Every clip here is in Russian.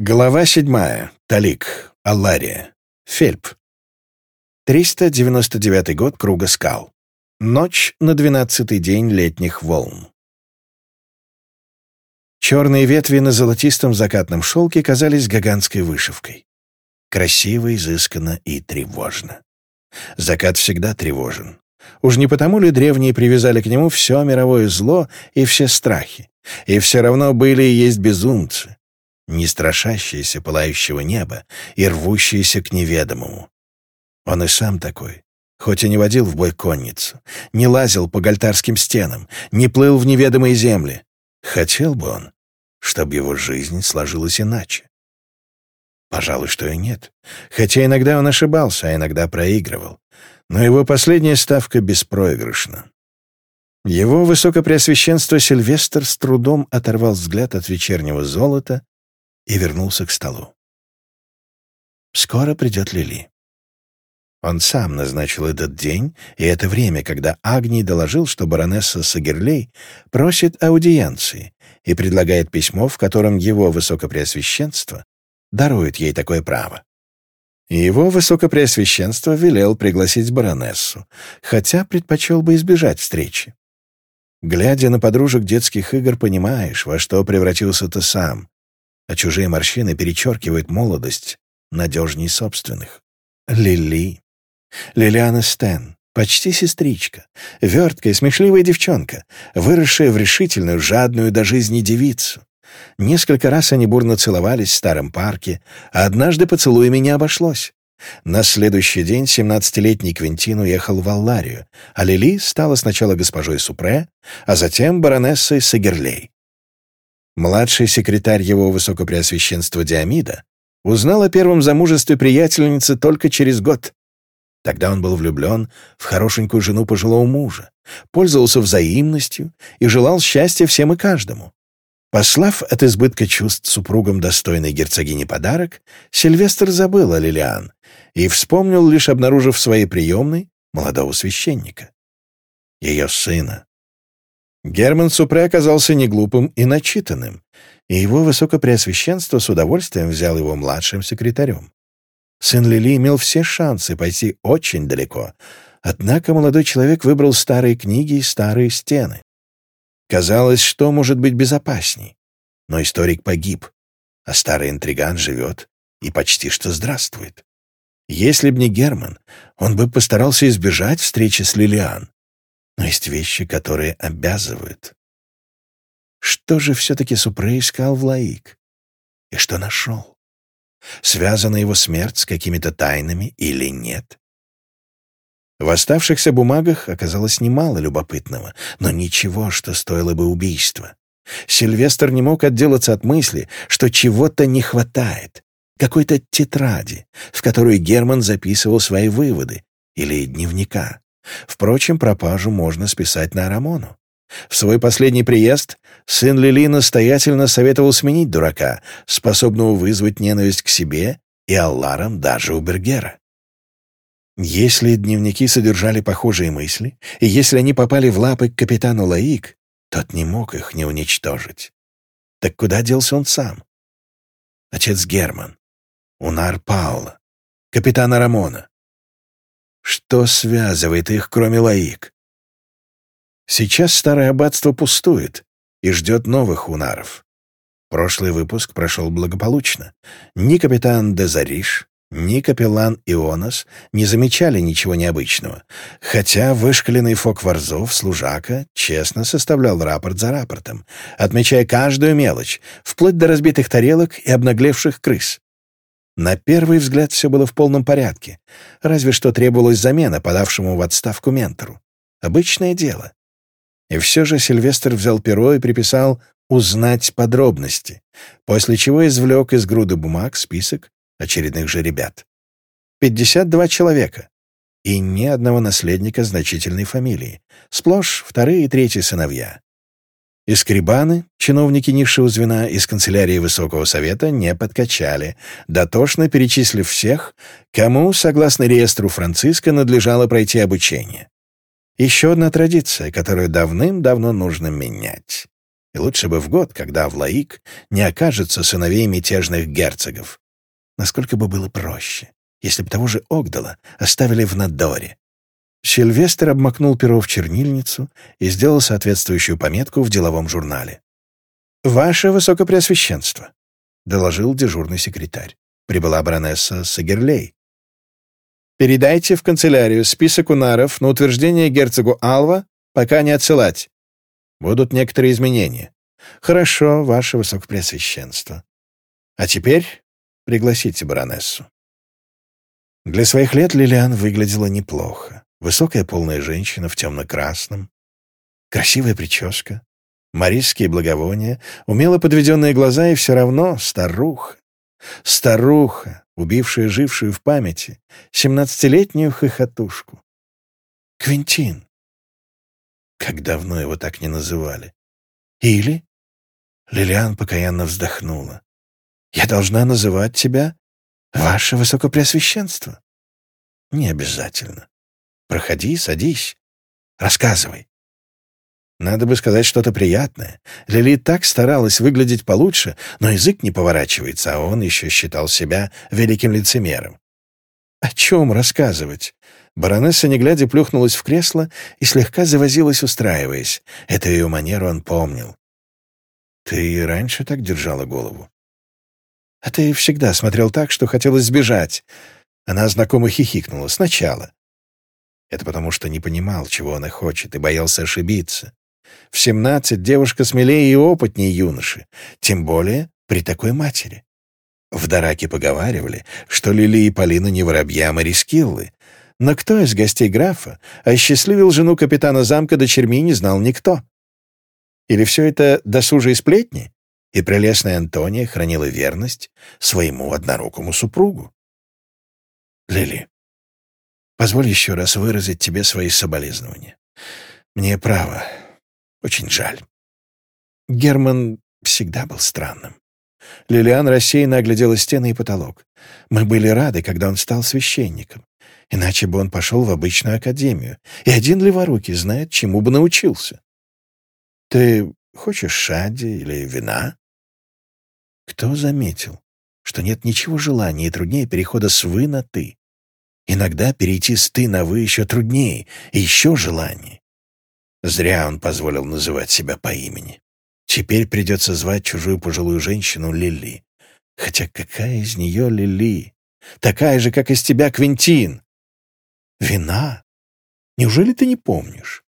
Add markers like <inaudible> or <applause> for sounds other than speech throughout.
Глава седьмая. Талик. Аллария. Фельп. 399 год Круга скал. Ночь на двенадцатый день летних волн. Черные ветви на золотистом закатном шелке казались гигантской вышивкой. Красиво, изысканно и тревожно. Закат всегда тревожен. Уж не потому ли древние привязали к нему все мировое зло и все страхи? И все равно были и есть безумцы, не страшащееся пылающего неба и рвущееся к неведомому. Он и сам такой, хоть и не водил в бой конницу, не лазил по гальтарским стенам, не плыл в неведомые земли. Хотел бы он, чтобы его жизнь сложилась иначе. Пожалуй, что и нет. Хотя иногда он ошибался, а иногда проигрывал. Но его последняя ставка беспроигрышна. Его высокопреосвященство Сильвестр с трудом оторвал взгляд от вечернего золота и вернулся к столу. Скоро придет Лили. Он сам назначил этот день и это время, когда Агний доложил, что баронесса Сагерлей просит аудиенции и предлагает письмо, в котором его высокопреосвященство дарует ей такое право. Его высокопреосвященство велел пригласить баронессу, хотя предпочел бы избежать встречи. Глядя на подружек детских игр, понимаешь, во что превратился ты сам, а чужие морщины перечеркивают молодость надежней собственных. Лили. Лилиана Стэн, почти сестричка, верткая, смешливая девчонка, выросшая в решительную, жадную до жизни девицу. Несколько раз они бурно целовались в старом парке, а однажды поцелуями не обошлось. На следующий день 17-летний Квинтин уехал в Алларию, а Лили стала сначала госпожой Супре, а затем баронессой Сагерлей. Младший секретарь его высокопреосвященства Диамида узнал о первом замужестве приятельницы только через год. Тогда он был влюблен в хорошенькую жену пожилого мужа, пользовался взаимностью и желал счастья всем и каждому. Послав от избытка чувств супругам достойной герцогини подарок, Сильвестр забыл о Лилиан и вспомнил, лишь обнаружив в своей приемной молодого священника. Ее сына, Герман Супре оказался неглупым и начитанным, и его высокопреосвященство с удовольствием взял его младшим секретарем. Сын Лили имел все шансы пойти очень далеко, однако молодой человек выбрал старые книги и старые стены. Казалось, что может быть безопасней, но историк погиб, а старый интриган живет и почти что здравствует. Если б не Герман, он бы постарался избежать встречи с Лилиан но есть вещи, которые обязывают. Что же все-таки Супре искал в Лаик? И что нашел? Связана его смерть с какими-то тайнами или нет? В оставшихся бумагах оказалось немало любопытного, но ничего, что стоило бы убийства. Сильвестр не мог отделаться от мысли, что чего-то не хватает, какой-то тетради, в которую Герман записывал свои выводы, или дневника. Впрочем, пропажу можно списать на Рамону. В свой последний приезд сын Лили настоятельно советовал сменить дурака, способного вызвать ненависть к себе и Алларам даже у Бергера. Если дневники содержали похожие мысли, и если они попали в лапы к капитану Лаик, тот не мог их не уничтожить. Так куда делся он сам? Отец Герман, Унар Паула, капитана Рамона, что связывает их, кроме лаик? Сейчас старое аббатство пустует и ждет новых унаров. Прошлый выпуск прошел благополучно. Ни капитан Дезариш, ни капеллан Ионас не замечали ничего необычного, хотя вышкаленный фок Варзов, служака, честно составлял рапорт за рапортом, отмечая каждую мелочь, вплоть до разбитых тарелок и обнаглевших крыс. На первый взгляд все было в полном порядке, разве что требовалась замена подавшему в отставку ментору. Обычное дело. И все же Сильвестр взял перо и приписал «узнать подробности», после чего извлек из груды бумаг список очередных же ребят. 52 человека и ни одного наследника значительной фамилии, сплошь вторые и третьи сыновья. Искребаны, чиновники низшего звена из канцелярии Высокого Совета, не подкачали, дотошно перечислив всех, кому, согласно реестру Франциска, надлежало пройти обучение. Еще одна традиция, которую давным-давно нужно менять. И лучше бы в год, когда в не окажется сыновей мятежных герцогов. Насколько бы было проще, если бы того же Огдала оставили в Надоре, Сильвестр обмакнул перо в чернильницу и сделал соответствующую пометку в деловом журнале. «Ваше Высокопреосвященство», — доложил дежурный секретарь. Прибыла баронесса Сагерлей. «Передайте в канцелярию список унаров на утверждение герцогу Алва, пока не отсылать. Будут некоторые изменения. Хорошо, ваше Высокопреосвященство. А теперь пригласите баронессу». Для своих лет Лилиан выглядела неплохо. Высокая полная женщина в темно-красном, красивая прическа, марийские благовония, умело подведенные глаза и все равно старуха. Старуха, убившая жившую в памяти, семнадцатилетнюю хохотушку. Квинтин. Как давно его так не называли. Или? Лилиан покаянно вздохнула. Я должна называть тебя «Ваше Высокопреосвященство». Не обязательно. Проходи, садись. Рассказывай. Надо бы сказать что-то приятное. Лили так старалась выглядеть получше, но язык не поворачивается, а он еще считал себя великим лицемером. О чем рассказывать? Баронесса, не глядя, плюхнулась в кресло и слегка завозилась, устраиваясь. Это ее манеру он помнил. «Ты и раньше так держала голову?» «А ты всегда смотрел так, что хотелось сбежать». Она знакомо хихикнула. «Сначала. Это потому, что не понимал, чего она хочет, и боялся ошибиться. В семнадцать девушка смелее и опытнее юноши, тем более при такой матери. В Дараке поговаривали, что Лили и Полина не воробьям а рискиллы, Но кто из гостей графа осчастливил жену капитана замка дочерьми, не знал никто. Или все это досужие сплетни? И прелестная Антония хранила верность своему однорукому супругу. «Лили, Позволь еще раз выразить тебе свои соболезнования. Мне право. Очень жаль. Герман всегда был странным. Лилиан рассеянно оглядела стены и потолок. Мы были рады, когда он стал священником. Иначе бы он пошел в обычную академию. И один леворукий знает, чему бы научился. Ты хочешь шади или вина? Кто заметил, что нет ничего желания и труднее перехода с «вы» на «ты»? Иногда перейти с «ты» на «вы» еще труднее, и еще желание. Зря он позволил называть себя по имени. Теперь придется звать чужую пожилую женщину Лили. Хотя какая из нее Лили? Такая же, как из тебя, Квинтин. Вина? Неужели ты не помнишь?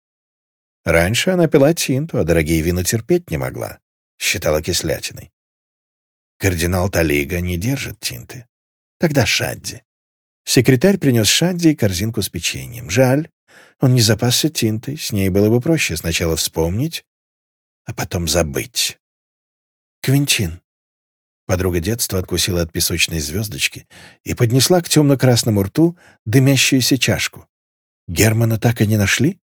Раньше она пила тинту, а дорогие вина терпеть не могла. Считала кислятиной. Кардинал Талига не держит тинты. Тогда Шадди. Секретарь принес Шанди корзинку с печеньем. Жаль, он не запасся тинтой, с ней было бы проще сначала вспомнить, а потом забыть. «Квинтин». Подруга детства откусила от песочной звездочки и поднесла к темно-красному рту дымящуюся чашку. «Германа так и не нашли?»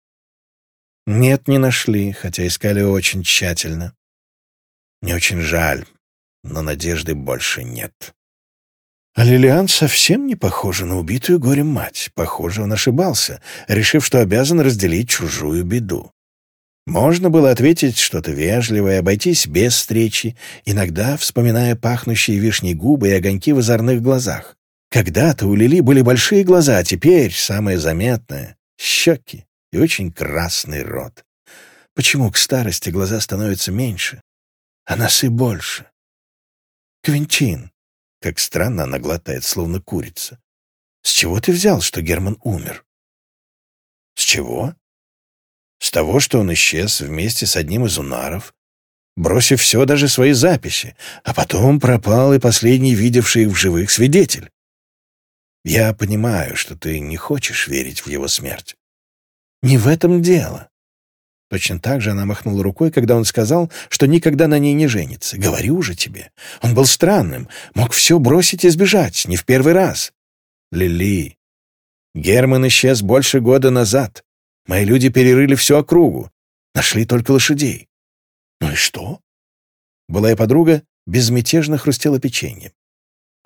«Нет, не нашли, хотя искали очень тщательно. Мне очень жаль, но надежды больше нет». А Лилиан совсем не похожа на убитую горем мать. Похоже, он ошибался, решив, что обязан разделить чужую беду. Можно было ответить что-то вежливое, обойтись без встречи, иногда вспоминая пахнущие вишней губы и огоньки в озорных глазах. Когда-то у Лили были большие глаза, а теперь самое заметное — щеки и очень красный рот. Почему к старости глаза становятся меньше, а носы больше? «Квинтин», как странно она глотает, словно курица. С чего ты взял, что Герман умер? С чего? С того, что он исчез вместе с одним из унаров, бросив все, даже свои записи, а потом пропал и последний видевший их в живых свидетель. Я понимаю, что ты не хочешь верить в его смерть. Не в этом дело. Точно так же она махнула рукой, когда он сказал, что никогда на ней не женится. «Говорю уже тебе, он был странным, мог все бросить и сбежать, не в первый раз». «Лили, Герман исчез больше года назад. Мои люди перерыли всю округу, нашли только лошадей». «Ну и что?» Былая подруга безмятежно хрустела печеньем.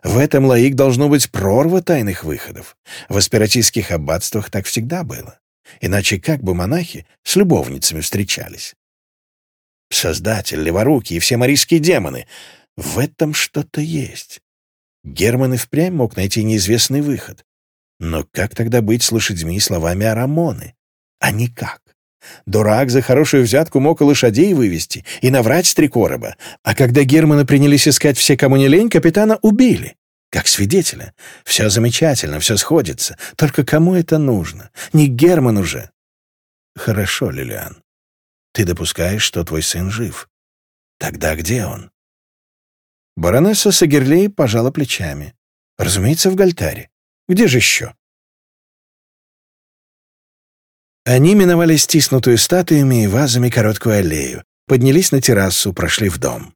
В этом лаик должно быть прорва тайных выходов. В аспиратийских аббатствах так всегда было. Иначе как бы монахи с любовницами встречались? Создатель, леворуки и все марийские демоны. В этом что-то есть. Герман и впрямь мог найти неизвестный выход. Но как тогда быть с лошадьми и словами Арамоны? А никак. Дурак за хорошую взятку мог и лошадей вывести, и наврать с три короба. А когда Германа принялись искать все, кому не лень, капитана убили как свидетеля. Все замечательно, все сходится. Только кому это нужно? Не Герман уже? Хорошо, Лилиан. Ты допускаешь, что твой сын жив. Тогда где он? Баронесса Сагерлей пожала плечами. Разумеется, в Гальтаре. Где же еще? Они миновали стиснутую статуями и вазами короткую аллею, поднялись на террасу, прошли в дом.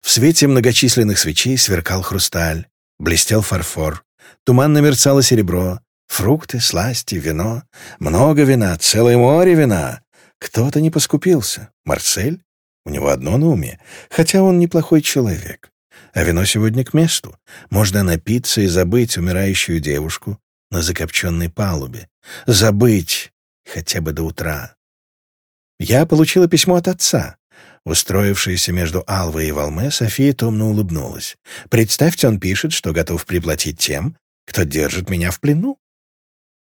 В свете многочисленных свечей сверкал хрусталь. Блестел фарфор. Туманно мерцало серебро. Фрукты, сласти, вино. Много вина, целое море вина. Кто-то не поскупился. Марсель? У него одно на уме, хотя он неплохой человек. А вино сегодня к месту. Можно напиться и забыть умирающую девушку на закопченной палубе. Забыть хотя бы до утра. Я получила письмо от отца. Устроившаяся между Алвой и Волме, София томно улыбнулась. «Представьте, он пишет, что готов приплатить тем, кто держит меня в плену.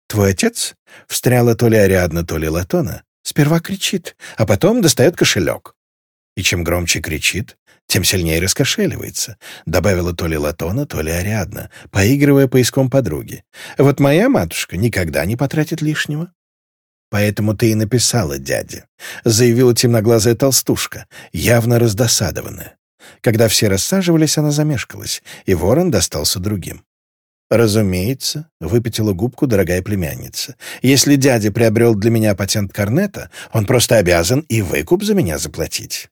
Твой отец?» — встряла то ли Ариадна, то ли Латона. Сперва кричит, а потом достает кошелек. И чем громче кричит, тем сильнее раскошеливается», — добавила то ли Латона, то ли Ариадна, поигрывая поиском подруги. «Вот моя матушка никогда не потратит лишнего». Поэтому ты и написала дяде», — заявила темноглазая толстушка, явно раздосадованная. Когда все рассаживались, она замешкалась, и ворон достался другим. «Разумеется», — выпятила губку дорогая племянница. «Если дядя приобрел для меня патент корнета, он просто обязан и выкуп за меня заплатить».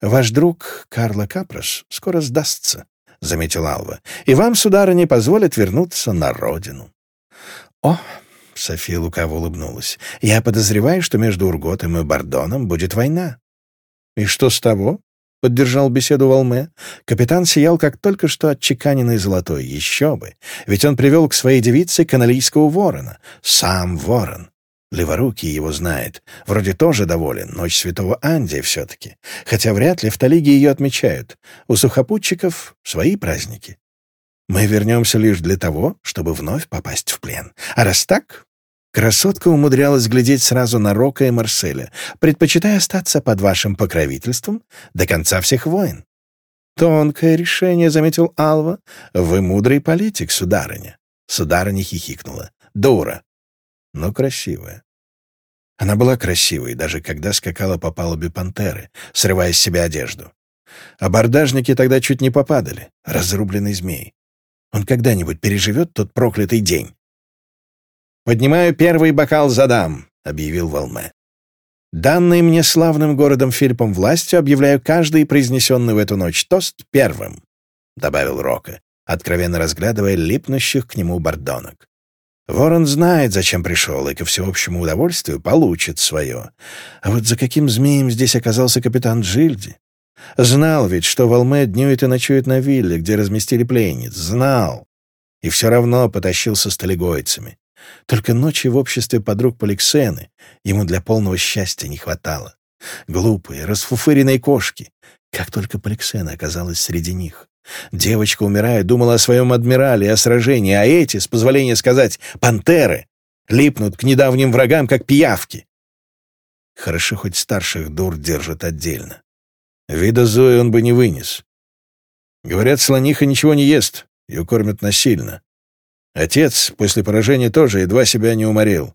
«Ваш друг Карло Капрос скоро сдастся», — заметила Алва, «и вам, сударыня, позволят вернуться на родину». «О, София лукаво улыбнулась. «Я подозреваю, что между Урготом и Бордоном будет война». «И что с того?» — поддержал беседу Волме. Капитан сиял, как только что отчеканенный золотой. Еще бы! Ведь он привел к своей девице каналийского ворона. Сам ворон. Леворукий его знает. Вроде тоже доволен. Ночь святого Андия все-таки. Хотя вряд ли в Талиге ее отмечают. У сухопутчиков свои праздники. Мы вернемся лишь для того, чтобы вновь попасть в плен. А раз так, Красотка умудрялась глядеть сразу на Рока и Марселя, предпочитая остаться под вашим покровительством до конца всех войн. «Тонкое решение», — заметил Алва. «Вы мудрый политик, сударыня». Сударыня хихикнула. «Дура». «Но красивая». Она была красивой, даже когда скакала по палубе пантеры, срывая с себя одежду. Абордажники тогда чуть не попадали, разрубленный змей. Он когда-нибудь переживет тот проклятый день. «Поднимаю первый бокал за дам», — объявил Волме. «Данной мне славным городом Филиппом властью объявляю каждый произнесенный в эту ночь тост первым», — добавил Рока, откровенно разглядывая липнущих к нему бордонок. Ворон знает, зачем пришел, и, ко всеобщему удовольствию, получит свое. А вот за каким змеем здесь оказался капитан Джильди? Знал ведь, что Волме днюет и ночует на вилле, где разместили пленниц. Знал. И все равно потащился с талигойцами. Только ночи в обществе подруг Поликсены ему для полного счастья не хватало. Глупые, расфуфыренные кошки. Как только Поликсена оказалась среди них. Девочка, умирая, думала о своем адмирале и о сражении, а эти, с позволения сказать, пантеры, липнут к недавним врагам, как пиявки. Хорошо, хоть старших дур держат отдельно. Вида Зои он бы не вынес. Говорят, слониха ничего не ест, ее кормят насильно. Отец после поражения тоже едва себя не уморил.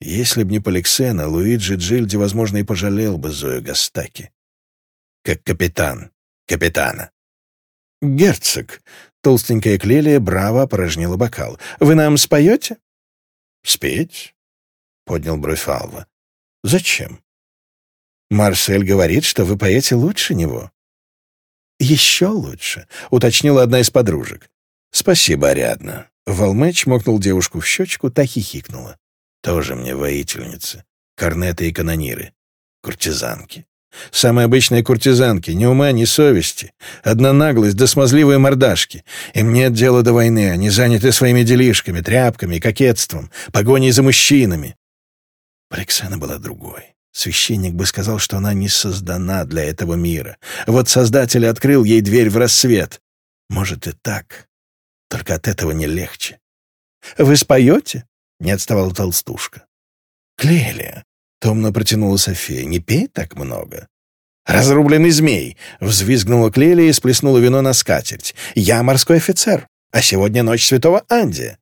Если б не Поликсена, Луиджи Джильди, возможно, и пожалел бы Зою Гастаки. Как капитан. Капитана. «Герцог!» — толстенькая Клелия браво опорожнила бокал. «Вы нам споете?» «Спеть?» — поднял бровь Алва. «Зачем?» «Марсель говорит, что вы поете лучше него». «Еще лучше», — уточнила одна из подружек. «Спасибо, Ариадна. Волме чмокнул девушку в щечку, та хихикнула. «Тоже мне воительницы, корнеты и канониры, куртизанки. Самые обычные куртизанки, ни ума, ни совести. Одна наглость да смазливые мордашки. Им нет дела до войны, они заняты своими делишками, тряпками, кокетством, погоней за мужчинами. Александра была другой. Священник бы сказал, что она не создана для этого мира. Вот Создатель открыл ей дверь в рассвет. Может и так. Только от этого не легче. «Вы споете?» — не отставала толстушка. «Клелия!» — томно протянула София. «Не пей так много!» «Разрубленный змей!» — взвизгнула Клелия и сплеснула вино на скатерть. «Я морской офицер, а сегодня ночь святого Анди!»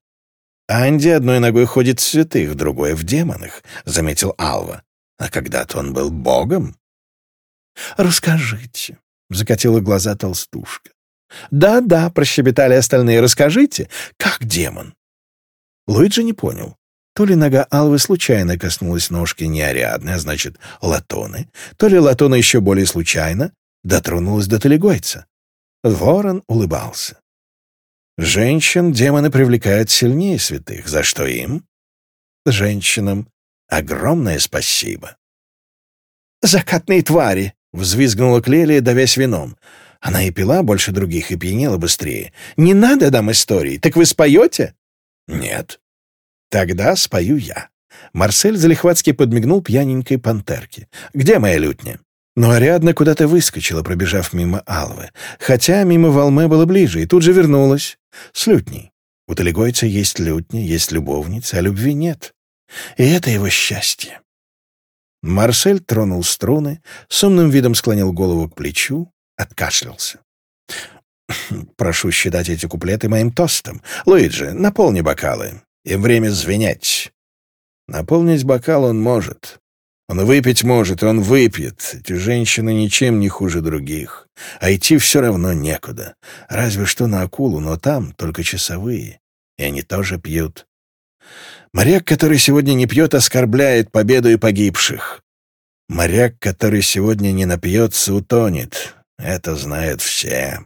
«Анди одной ногой ходит в святых, другой — в демонах», — заметил Алва. «А когда-то он был богом». «Расскажите», — закатила глаза толстушка. «Да-да», — прощебетали остальные, — «расскажите, как демон?» Луиджи не понял. То ли нога Алвы случайно коснулась ножки не а значит, Латоны, то ли Латона еще более случайно дотронулась до Талигойца. Ворон улыбался. Женщин демоны привлекают сильнее святых, за что им, женщинам, огромное спасибо. «Закатные твари!» — взвизгнула Клелия, давясь вином. Она и пила больше других, и пьянела быстрее. «Не надо нам истории, так вы споете?» «Нет». «Тогда спою я». Марсель залихватски подмигнул пьяненькой пантерке. «Где моя лютня?» Но Ариадна куда-то выскочила, пробежав мимо Алвы. Хотя мимо Волме было ближе, и тут же вернулась. С лютней. У Талигойца есть лютня, есть любовница, а любви нет. И это его счастье. Марсель тронул струны, с умным видом склонил голову к плечу, откашлялся. «Прошу считать эти куплеты моим тостом. Луиджи, наполни бокалы. Им время звенеть». Наполнить бокал он может. Он выпить может, и он выпьет. Эти женщины ничем не хуже других. А идти все равно некуда. Разве что на акулу, но там только часовые. И они тоже пьют. Моряк, который сегодня не пьет, оскорбляет победу и погибших. Моряк, который сегодня не напьется, утонет. Это знают все.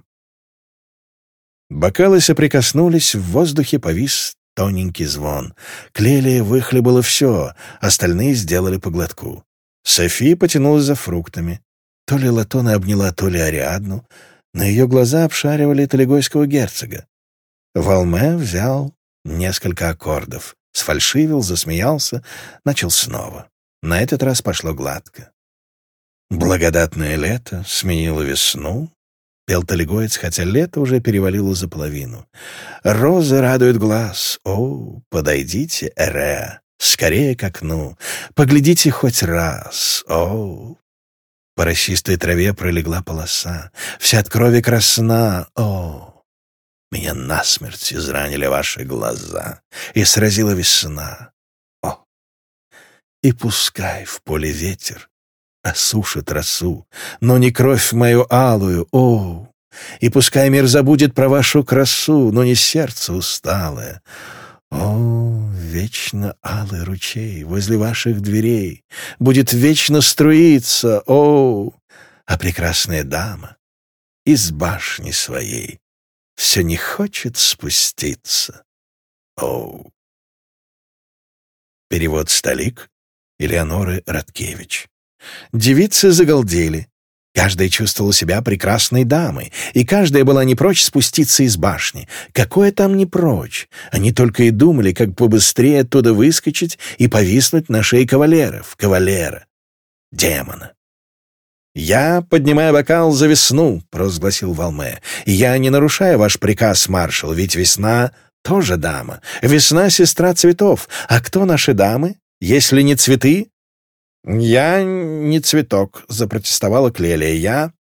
Бокалы соприкоснулись, в воздухе повис тоненький звон. Клелия выхлебала все, остальные сделали по глотку. София потянулась за фруктами. То ли Латона обняла, то ли Ариадну, На ее глаза обшаривали талигойского герцога. Валме взял несколько аккордов, сфальшивил, засмеялся, начал снова. На этот раз пошло гладко. Благодатное лето сменило весну, пел Талигоец, хотя лето уже перевалило за половину. Розы радуют глаз. О, подойдите, Эреа, скорее к окну. Поглядите хоть раз. О, по росистой траве пролегла полоса, вся от крови красна. О, меня насмерть изранили ваши глаза, и сразила весна. О, и пускай в поле ветер осушит росу, но не кровь мою алую, о! И пускай мир забудет про вашу красу, но не сердце усталое. О, вечно алый ручей возле ваших дверей будет вечно струиться, о! А прекрасная дама из башни своей все не хочет спуститься, о! Перевод «Столик» Элеоноры Радкевич девицы загалдели. Каждая чувствовала себя прекрасной дамой, и каждая была не прочь спуститься из башни. Какое там не прочь? Они только и думали, как побыстрее оттуда выскочить и повиснуть на шее кавалеров, кавалера, демона. «Я поднимая бокал за весну», — провозгласил Валме. «Я не нарушаю ваш приказ, маршал, ведь весна — тоже дама. Весна — сестра цветов. А кто наши дамы? Если не цветы, «Я не цветок», — запротестовала Клелия. «Я...»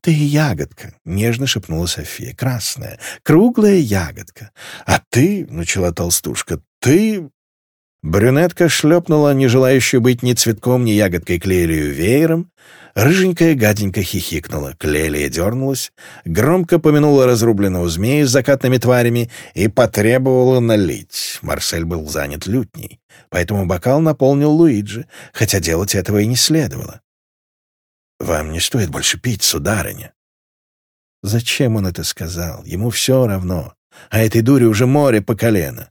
«Ты ягодка», — нежно шепнула София. «Красная, круглая ягодка». «А ты», — начала толстушка, — «ты Брюнетка шлепнула, не желающую быть ни цветком, ни ягодкой клелию веером. Рыженькая гаденько хихикнула, клелия дернулась, громко помянула разрубленного змея с закатными тварями и потребовала налить. Марсель был занят лютней, поэтому бокал наполнил Луиджи, хотя делать этого и не следовало. «Вам не стоит больше пить, сударыня». Зачем он это сказал? Ему все равно. А этой дуре уже море по колено.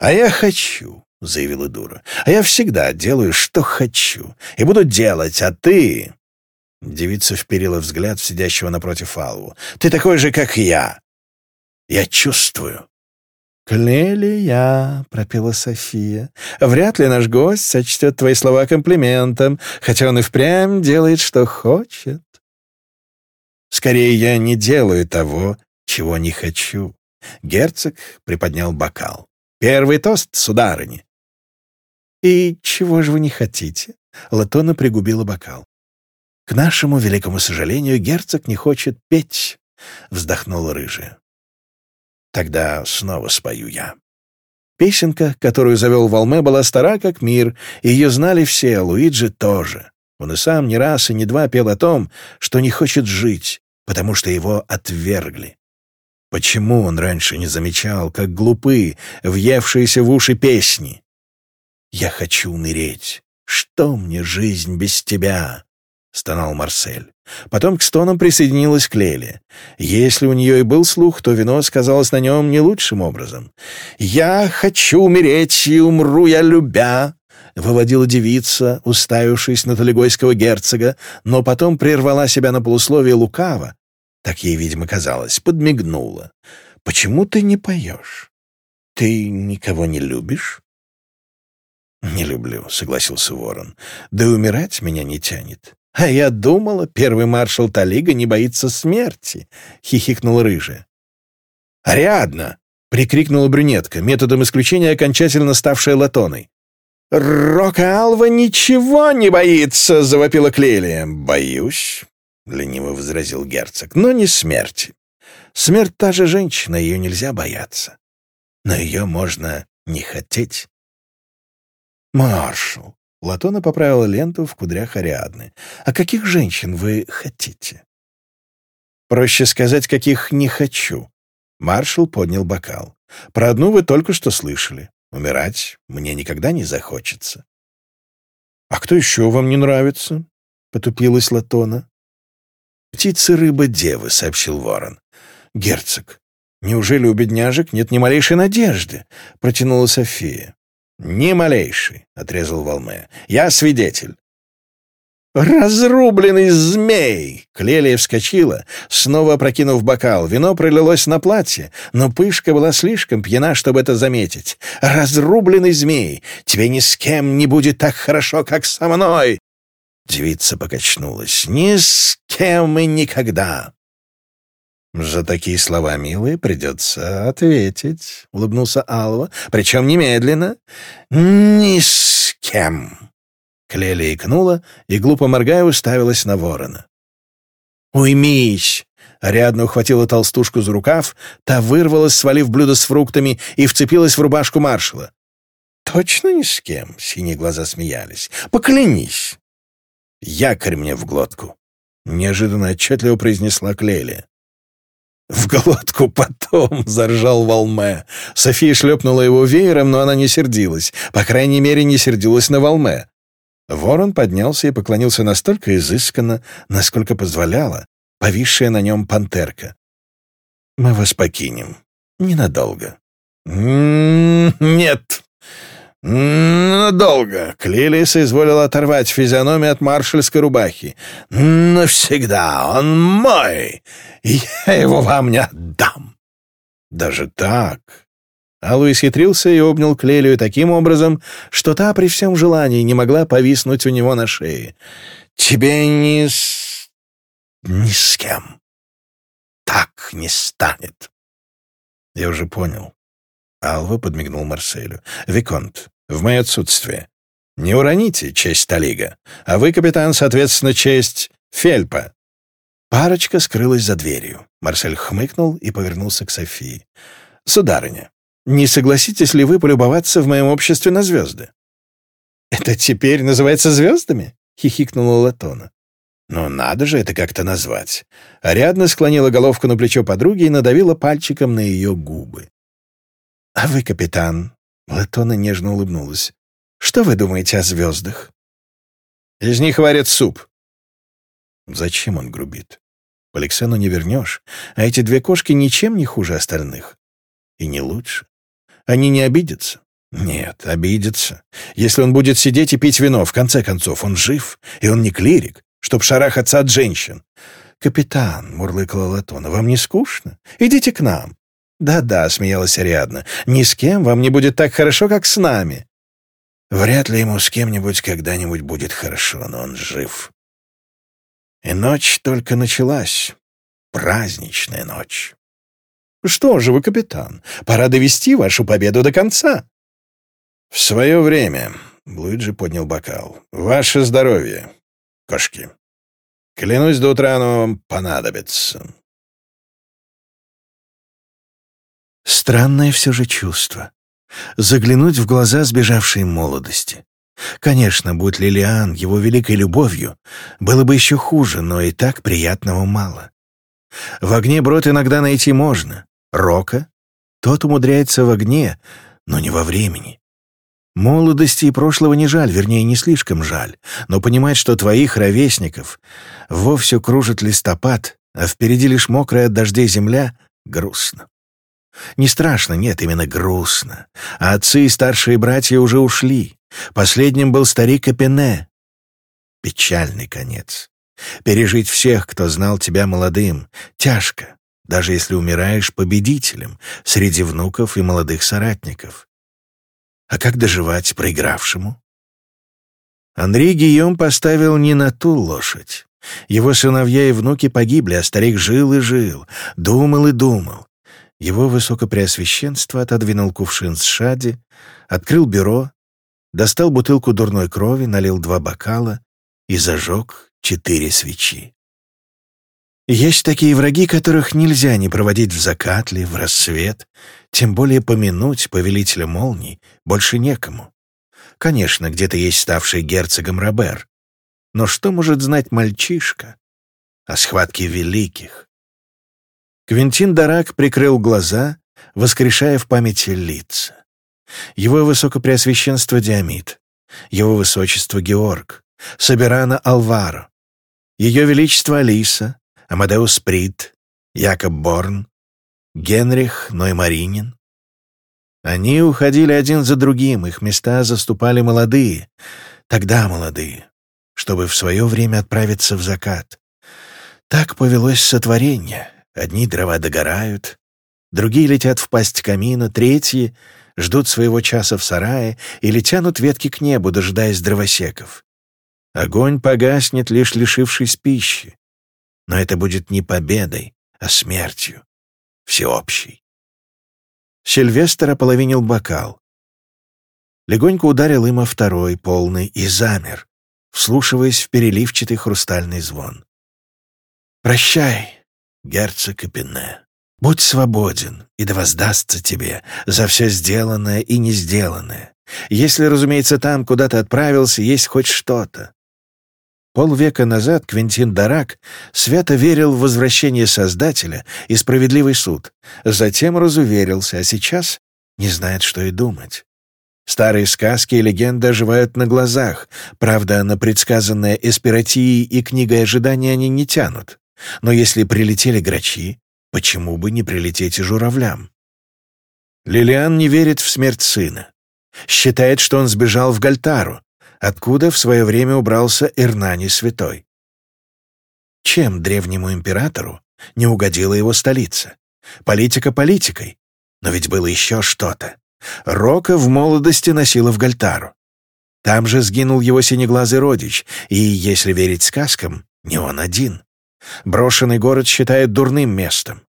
«А я хочу», — заявила дура. «А я всегда делаю, что хочу, и буду делать, а ты...» Девица вперила взгляд в сидящего напротив Алву. «Ты такой же, как я!» «Я чувствую!» Клели я, — пропела София, — «вряд ли наш гость сочтет твои слова комплиментом, хотя он и впрямь делает, что хочет». «Скорее, я не делаю того, чего не хочу». Герцог приподнял бокал. «Первый тост, сударыни, «И чего же вы не хотите?» Латона пригубила бокал. «К нашему великому сожалению, герцог не хочет петь», — вздохнула рыжая. «Тогда снова спою я». Песенка, которую завел Волме, была стара как мир, и ее знали все, Луиджи тоже. Он и сам не раз и не два пел о том, что не хочет жить, потому что его отвергли. Почему он раньше не замечал, как глупы, въевшиеся в уши песни? «Я хочу умереть! Что мне жизнь без тебя?» — стонал Марсель. Потом к стонам присоединилась Клели. Если у нее и был слух, то вино сказалось на нем не лучшим образом. «Я хочу умереть, и умру я любя!» — выводила девица, уставившись на талигойского герцога, но потом прервала себя на полусловие лукаво, так ей, видимо, казалось, подмигнула. «Почему ты не поешь? Ты никого не любишь?» «Не люблю», — согласился Ворон. «Да и умирать меня не тянет». «А я думала, первый маршал Талига не боится смерти», — хихикнул Рыжий. «Ариадна!» — прикрикнула брюнетка, методом исключения окончательно ставшая латоной. «Рока Алва ничего не боится!» — завопила Клелия. «Боюсь», — лениво возразил герцог, — «но не смерти. Смерть та же женщина, ее нельзя бояться. Но ее можно не хотеть. «Маршал!» — Латона поправила ленту в кудрях Ариадны. «А каких женщин вы хотите?» «Проще сказать, каких не хочу». Маршал поднял бокал. «Про одну вы только что слышали. Умирать мне никогда не захочется». «А кто еще вам не нравится?» — потупилась Латона. Птицы, рыба, девы», — сообщил ворон. «Герцог, неужели у бедняжек нет ни малейшей надежды?» — протянула София. «Ни малейший», — отрезал Волме. «Я свидетель». «Разрубленный змей!» Клелия вскочила, снова опрокинув бокал. Вино пролилось на платье, но пышка была слишком пьяна, чтобы это заметить. «Разрубленный змей! Тебе ни с кем не будет так хорошо, как со мной!» Девица покачнулась. «Ни с кем и никогда!» «За такие слова, милые, придется ответить», — улыбнулся Алва, «причем немедленно». «Ни с кем». Клелия икнула и, глупо моргая, уставилась на ворона. «Уймись!» Ариадна ухватила толстушку за рукав, та вырвалась, свалив блюдо с фруктами, и вцепилась в рубашку маршала. «Точно ни с кем?» — синие глаза смеялись. «Поклянись!» «Якорь мне в глотку!» — неожиданно отчетливо произнесла Клелия. «В глотку потом!» — заржал Волме. София шлепнула его веером, но она не сердилась. По крайней мере, не сердилась на Волме. Ворон поднялся и поклонился настолько изысканно, насколько позволяла повисшая на нем пантерка. «Мы вас покинем. Ненадолго». «М-м, «Нет!» «Надолго!» — Клили соизволил оторвать физиономию от маршальской рубахи. «Навсегда! Он мой! Я его вам не отдам!» «Даже так?» А Луис хитрился и обнял Клелию таким образом, что та при всем желании не могла повиснуть у него на шее. «Тебе ни с... ни с кем так не станет». «Я уже понял». Алва подмигнул Марселю. «Виконт, в мое отсутствие. Не уроните честь Талига, а вы, капитан, соответственно, честь Фельпа». Парочка скрылась за дверью. Марсель хмыкнул и повернулся к Софии. «Сударыня, не согласитесь ли вы полюбоваться в моем обществе на звезды?» «Это теперь называется звездами?» — хихикнула Латона. «Ну надо же это как-то назвать». Ариадна склонила головку на плечо подруги и надавила пальчиком на ее губы. «А вы, капитан, Латона нежно улыбнулась. «Что вы думаете о звездах?» «Из них варят суп». «Зачем он грубит? Поликсену не вернешь, а эти две кошки ничем не хуже остальных. И не лучше. Они не обидятся». «Нет, обидятся, Если он будет сидеть и пить вино, в конце концов, он жив, и он не клирик, чтоб шарахаться от женщин». «Капитан», — мурлыкала Латона, — «вам не скучно? Идите к нам. «Да-да», — смеялась Ариадна, — «ни с кем вам не будет так хорошо, как с нами». Вряд ли ему с кем-нибудь когда-нибудь будет хорошо, но он жив. И ночь только началась. Праздничная ночь. «Что же вы, капитан, пора довести вашу победу до конца!» «В свое время...» — Луиджи поднял бокал. «Ваше здоровье, кошки. Клянусь, до утра оно вам понадобится». Странное все же чувство. Заглянуть в глаза сбежавшей молодости. Конечно, будь Лилиан его великой любовью, было бы еще хуже, но и так приятного мало. В огне брод иногда найти можно. Рока? Тот умудряется в огне, но не во времени. Молодости и прошлого не жаль, вернее, не слишком жаль, но понимать, что твоих ровесников вовсе кружит листопад, а впереди лишь мокрая от дождей земля, грустно. Не страшно, нет, именно грустно. А отцы и старшие братья уже ушли. Последним был старик Эпене. Печальный конец. Пережить всех, кто знал тебя молодым, тяжко, даже если умираешь победителем среди внуков и молодых соратников. А как доживать проигравшему? Андрей Гийом поставил не на ту лошадь. Его сыновья и внуки погибли, а старик жил и жил, думал и думал, его высокопреосвященство отодвинул кувшин с шади, открыл бюро, достал бутылку дурной крови, налил два бокала и зажег четыре свечи. Есть такие враги, которых нельзя не проводить в закат ли, в рассвет, тем более помянуть повелителя молний больше некому. Конечно, где-то есть ставший герцогом Робер. Но что может знать мальчишка о схватке великих? Квинтин Дарак прикрыл глаза, воскрешая в памяти лица. Его высокопреосвященство Диамид, его высочество Георг, Собирана Алваро, ее величество Алиса, Амадеус Прид, Якоб Борн, Генрих Ноймаринин. Они уходили один за другим, их места заступали молодые, тогда молодые, чтобы в свое время отправиться в закат. Так повелось сотворение — Одни дрова догорают, другие летят в пасть камина, третьи ждут своего часа в сарае или тянут ветки к небу, дожидаясь дровосеков. Огонь погаснет, лишь лишившись пищи. Но это будет не победой, а смертью. Всеобщей. Сильвестр ополовинил бокал. Легонько ударил им о второй, полный, и замер, вслушиваясь в переливчатый хрустальный звон. «Прощай!» герцог и Пене. Будь свободен, и да воздастся тебе за все сделанное и не сделанное. Если, разумеется, там, куда ты отправился, есть хоть что-то. Полвека назад Квинтин Дарак свято верил в возвращение Создателя и справедливый суд, затем разуверился, а сейчас не знает, что и думать. Старые сказки и легенды оживают на глазах, правда, на предсказанное эспиратией и книгой ожидания они не тянут. Но если прилетели грачи, почему бы не прилететь и журавлям? Лилиан не верит в смерть сына. Считает, что он сбежал в Гальтару, откуда в свое время убрался Ирнани Святой. Чем древнему императору не угодила его столица? Политика политикой, но ведь было еще что-то. Рока в молодости носила в Гальтару. Там же сгинул его синеглазый родич, и, если верить сказкам, не он один. Брошенный город считают дурным местом.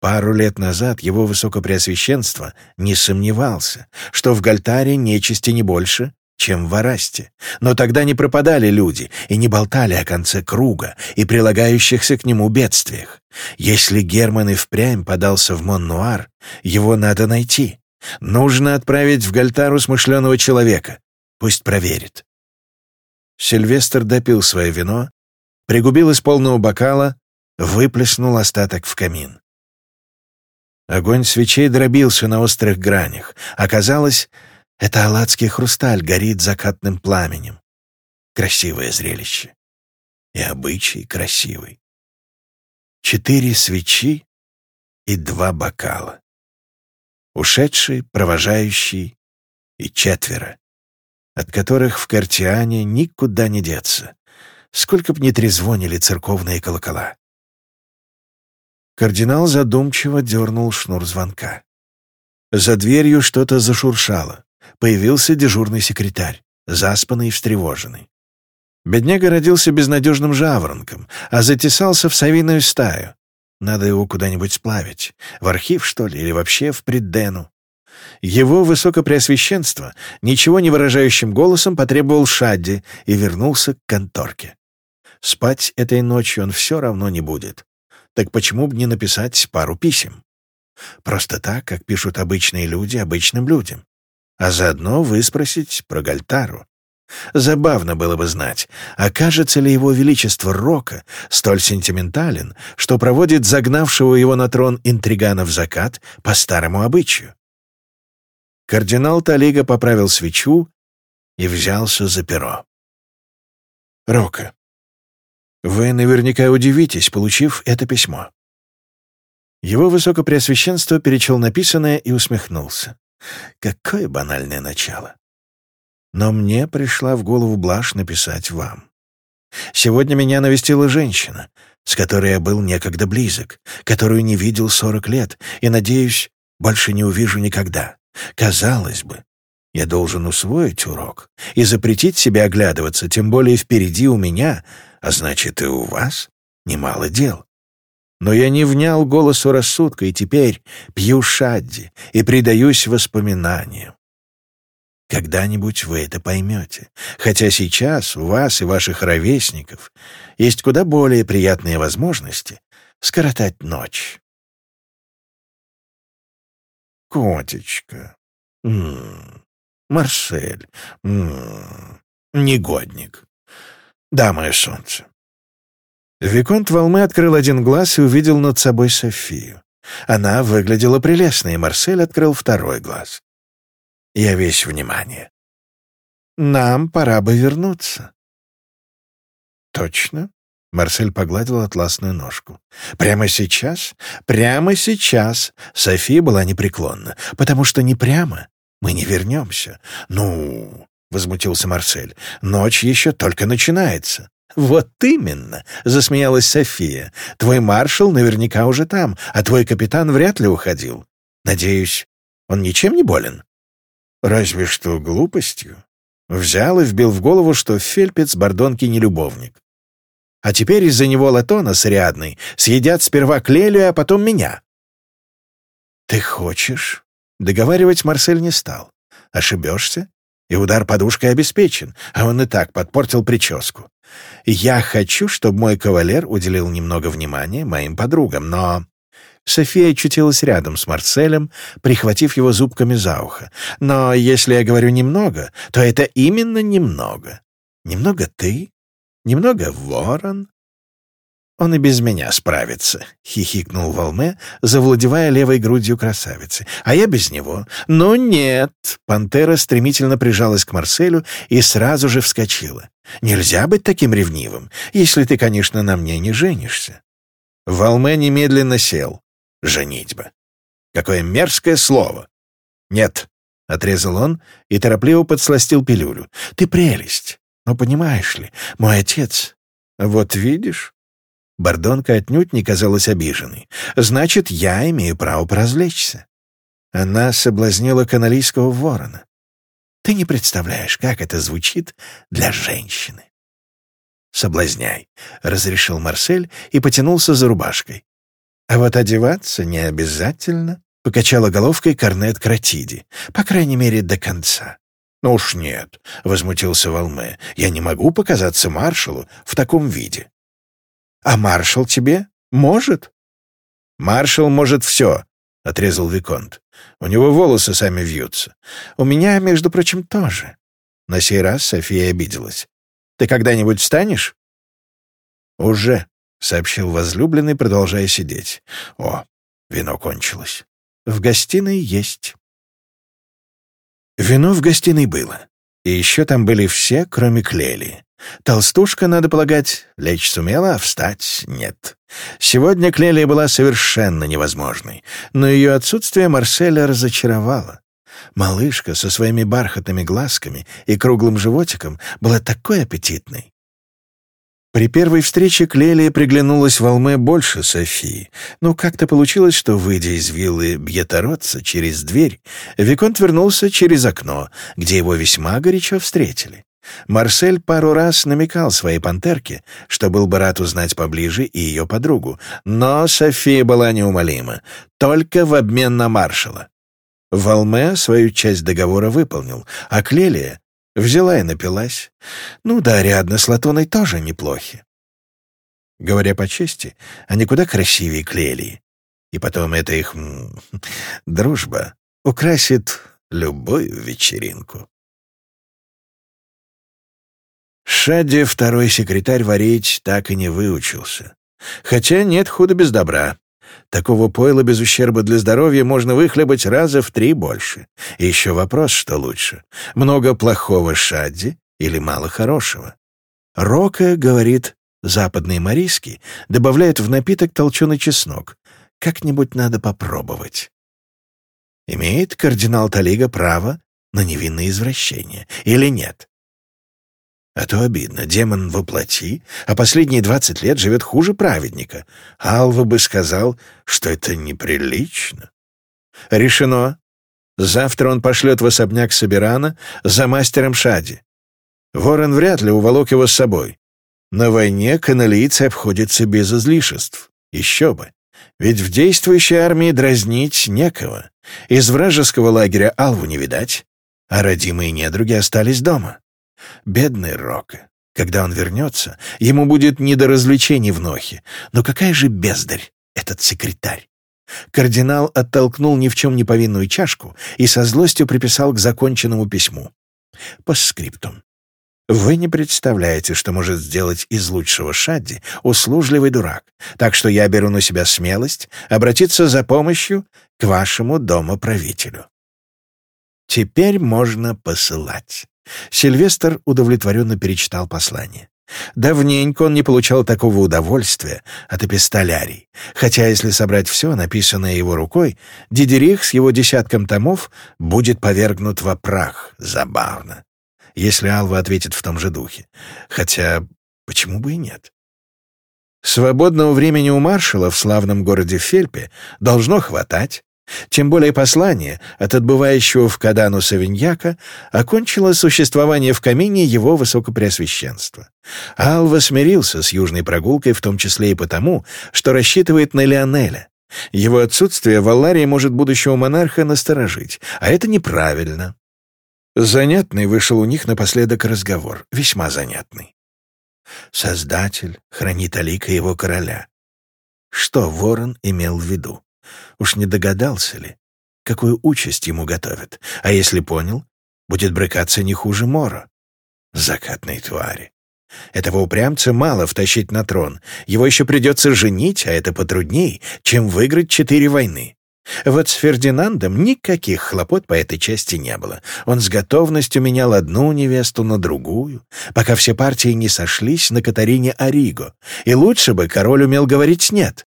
Пару лет назад его высокопреосвященство не сомневался, что в Гальтаре нечисти не больше, чем в Арасте. Но тогда не пропадали люди и не болтали о конце круга и прилагающихся к нему бедствиях. Если Герман и впрямь подался в Моннуар, его надо найти. Нужно отправить в Гальтару смышленого человека. Пусть проверит. Сильвестр допил свое вино пригубил из полного бокала, выплеснул остаток в камин. Огонь свечей дробился на острых гранях. Оказалось, это аладский хрусталь горит закатным пламенем. Красивое зрелище. И обычай красивый. Четыре свечи и два бокала. Ушедший, провожающий и четверо, от которых в Картиане никуда не деться сколько б ни трезвонили церковные колокола. Кардинал задумчиво дернул шнур звонка. За дверью что-то зашуршало. Появился дежурный секретарь, заспанный и встревоженный. Бедняга родился безнадежным жаворонком, а затесался в совиную стаю. Надо его куда-нибудь сплавить. В архив, что ли, или вообще в преддену. Его высокопреосвященство ничего не выражающим голосом потребовал Шадди и вернулся к конторке. Спать этой ночью он все равно не будет. Так почему бы не написать пару писем? Просто так, как пишут обычные люди обычным людям. А заодно выспросить про Гальтару. Забавно было бы знать, окажется ли его величество Рока столь сентиментален, что проводит загнавшего его на трон интригана в закат по старому обычаю. Кардинал Талига поправил свечу и взялся за перо. «Рока, вы наверняка удивитесь, получив это письмо». Его высокопреосвященство перечел написанное и усмехнулся. «Какое банальное начало!» «Но мне пришла в голову блажь написать вам. Сегодня меня навестила женщина, с которой я был некогда близок, которую не видел сорок лет и, надеюсь, больше не увижу никогда. Казалось бы, я должен усвоить урок и запретить себе оглядываться, тем более впереди у меня, а значит и у вас, немало дел. Но я не внял голосу рассудка и теперь пью шадди и предаюсь воспоминаниям. Когда-нибудь вы это поймете, хотя сейчас у вас и ваших ровесников есть куда более приятные возможности скоротать ночь. Котечка. М -м -м. Марсель. М -м -м, негодник. Да, мое солнце. Виконт Волмы открыл один глаз и увидел над собой Софию. Она выглядела прелестно, и Марсель открыл второй глаз. Я весь внимание. «Нам пора бы вернуться». «Точно?» — Марсель погладил атласную ножку. «Прямо сейчас? Прямо сейчас!» София была непреклонна, потому что не прямо мы не вернемся. Ну, — возмутился Марсель, — ночь еще только начинается. «Вот именно!» — засмеялась София. «Твой маршал наверняка уже там, а твой капитан вряд ли уходил. Надеюсь, он ничем не болен?» «Разве что глупостью». Взял и вбил в голову, что Фельпец Бордонки не любовник. «А теперь из-за него Латона с Ариадной съедят сперва Клелию, а потом меня». «Ты хочешь, Договаривать Марсель не стал. Ошибешься, и удар подушкой обеспечен, а он и так подпортил прическу. Я хочу, чтобы мой кавалер уделил немного внимания моим подругам, но... София очутилась рядом с Марселем, прихватив его зубками за ухо. «Но если я говорю «немного», то это именно немного. Немного ты, немного ворон, «Он и без меня справится», — хихикнул Волме, завладевая левой грудью красавицы. «А я без него». «Но нет!» — пантера стремительно прижалась к Марселю и сразу же вскочила. «Нельзя быть таким ревнивым, если ты, конечно, на мне не женишься». Волме немедленно сел. «Женитьба». «Какое мерзкое слово!» «Нет», — отрезал он и торопливо подсластил пилюлю. «Ты прелесть. Но понимаешь ли, мой отец...» «Вот видишь...» Бордонка отнюдь не казалась обиженной. «Значит, я имею право поразвлечься». Она соблазнила каналийского ворона. «Ты не представляешь, как это звучит для женщины». «Соблазняй», — разрешил Марсель и потянулся за рубашкой. «А вот одеваться не обязательно», — покачала головкой Корнет Кратиди, по крайней мере, до конца. «Ну уж нет», — возмутился Волме, — «я не могу показаться маршалу в таком виде». А маршал тебе может?» «Маршал может все», — отрезал Виконт. «У него волосы сами вьются. У меня, между прочим, тоже». На сей раз София обиделась. «Ты когда-нибудь встанешь?» «Уже», — сообщил возлюбленный, продолжая сидеть. «О, вино кончилось. В гостиной есть». Вино в гостиной было. И еще там были все, кроме Клели. Толстушка, надо полагать, лечь сумела, а встать нет. Сегодня Клелия была совершенно невозможной, но ее отсутствие Марселя разочаровало. Малышка со своими бархатными глазками и круглым животиком была такой аппетитной, при первой встрече Клелия приглянулась Волме больше Софии, но как-то получилось, что, выйдя из виллы бьетородца через дверь, Виконт вернулся через окно, где его весьма горячо встретили. Марсель пару раз намекал своей пантерке, что был бы рад узнать поближе и ее подругу, но София была неумолима, только в обмен на маршала. Волме свою часть договора выполнил, а Клелия Взяла и напилась. Ну да, Ариадна с Латоной тоже неплохи. Говоря по чести, они куда красивее клеили. И потом эта их м, <laughs> дружба украсит любую вечеринку. Шаде второй секретарь варить так и не выучился. Хотя нет худа без добра. Такого пойла без ущерба для здоровья можно выхлебать раза в три больше. И еще вопрос, что лучше. Много плохого шадди или мало хорошего? Рока говорит, западные мариски добавляют в напиток толченый чеснок. Как-нибудь надо попробовать. Имеет кардинал Талига право на невинные извращения или нет? А то обидно. Демон воплоти, а последние двадцать лет живет хуже праведника. Алва бы сказал, что это неприлично. Решено. Завтра он пошлет в особняк Собирана за мастером Шади. Ворон вряд ли уволок его с собой. На войне каналийцы обходятся без излишеств. Еще бы. Ведь в действующей армии дразнить некого. Из вражеского лагеря Алву не видать, а родимые недруги остались дома. Бедный Рока. Когда он вернется, ему будет не до развлечений в Нохе. Но какая же бездарь этот секретарь! Кардинал оттолкнул ни в чем не повинную чашку и со злостью приписал к законченному письму. По скриптум. Вы не представляете, что может сделать из лучшего Шадди услужливый дурак, так что я беру на себя смелость обратиться за помощью к вашему домоправителю. Теперь можно посылать. Сильвестр удовлетворенно перечитал послание. Давненько он не получал такого удовольствия от эпистолярий, хотя если собрать все, написанное его рукой, Дидерих с его десятком томов будет повергнут во прах. Забавно. Если Алва ответит в том же духе. Хотя, почему бы и нет? Свободного времени у маршала в славном городе Фельпе должно хватать, тем более послание от отбывающего в Кадану Савиньяка окончило существование в камине его высокопреосвященства. Алва смирился с южной прогулкой в том числе и потому, что рассчитывает на Леонеля. Его отсутствие в Алларии может будущего монарха насторожить, а это неправильно. Занятный вышел у них напоследок разговор, весьма занятный. Создатель хранит Алика его короля. Что Ворон имел в виду? Уж не догадался ли, какую участь ему готовят? А если понял, будет брыкаться не хуже Мора. Закатные твари. Этого упрямца мало втащить на трон. Его еще придется женить, а это потрудней, чем выиграть четыре войны. Вот с Фердинандом никаких хлопот по этой части не было. Он с готовностью менял одну невесту на другую, пока все партии не сошлись на Катарине Ориго. И лучше бы король умел говорить «нет».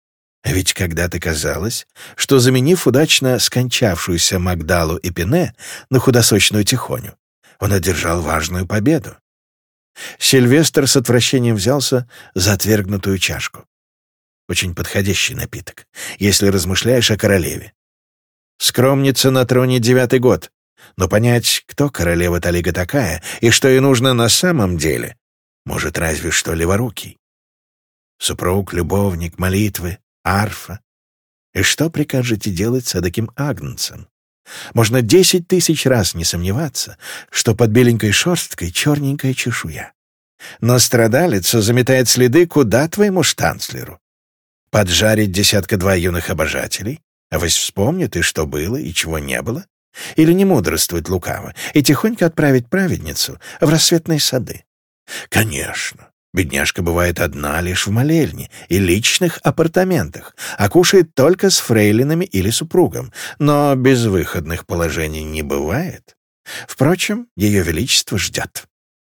А ведь когда-то казалось, что заменив удачно скончавшуюся Магдалу и Пине на худосочную Тихоню, он одержал важную победу. Сильвестр с отвращением взялся за отвергнутую чашку. Очень подходящий напиток, если размышляешь о королеве. Скромница на троне девятый год, но понять, кто королева Талига такая и что ей нужно на самом деле, может разве что леворукий. Супруг, любовник, молитвы, арфа. И что прикажете делать с таким агнцем? Можно десять тысяч раз не сомневаться, что под беленькой шерсткой черненькая чешуя. Но страдалица заметает следы куда твоему штанцлеру. Поджарить десятка-два юных обожателей? А вось вспомнит и что было, и чего не было? Или не мудрствовать лукаво и тихонько отправить праведницу в рассветные сады? Конечно, Бедняжка бывает одна лишь в молельне и личных апартаментах, а кушает только с фрейлинами или супругом, но безвыходных положений не бывает. Впрочем, ее величество ждет.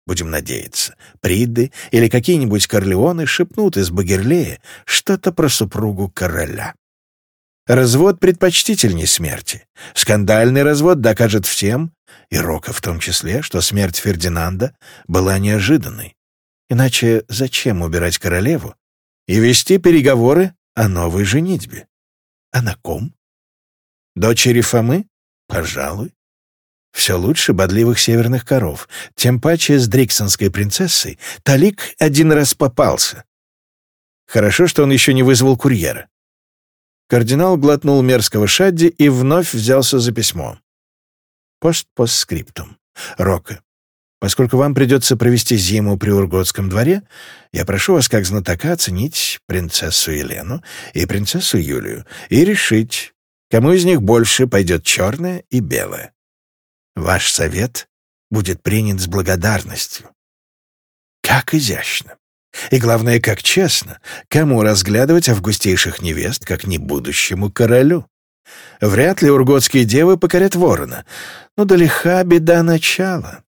Будем надеяться, Приды или какие-нибудь Корлеоны шепнут из Багерлея что-то про супругу короля. Развод предпочтительней смерти. Скандальный развод докажет всем, и Рока в том числе, что смерть Фердинанда была неожиданной Иначе зачем убирать королеву и вести переговоры о новой женитьбе? А на ком? Дочери Фомы? Пожалуй. Все лучше бодливых северных коров. Тем паче с Дриксонской принцессой Талик один раз попался. Хорошо, что он еще не вызвал курьера. Кардинал глотнул мерзкого шадди и вновь взялся за письмо. Пост постскриптум. Рока. Поскольку вам придется провести зиму при Ургодском дворе, я прошу вас как знатока оценить принцессу Елену и принцессу Юлию и решить, кому из них больше пойдет черное и белое. Ваш совет будет принят с благодарностью. Как изящно! И главное, как честно, кому разглядывать августейших невест, как не будущему королю. Вряд ли ургодские девы покорят ворона, ну но далека беда начала.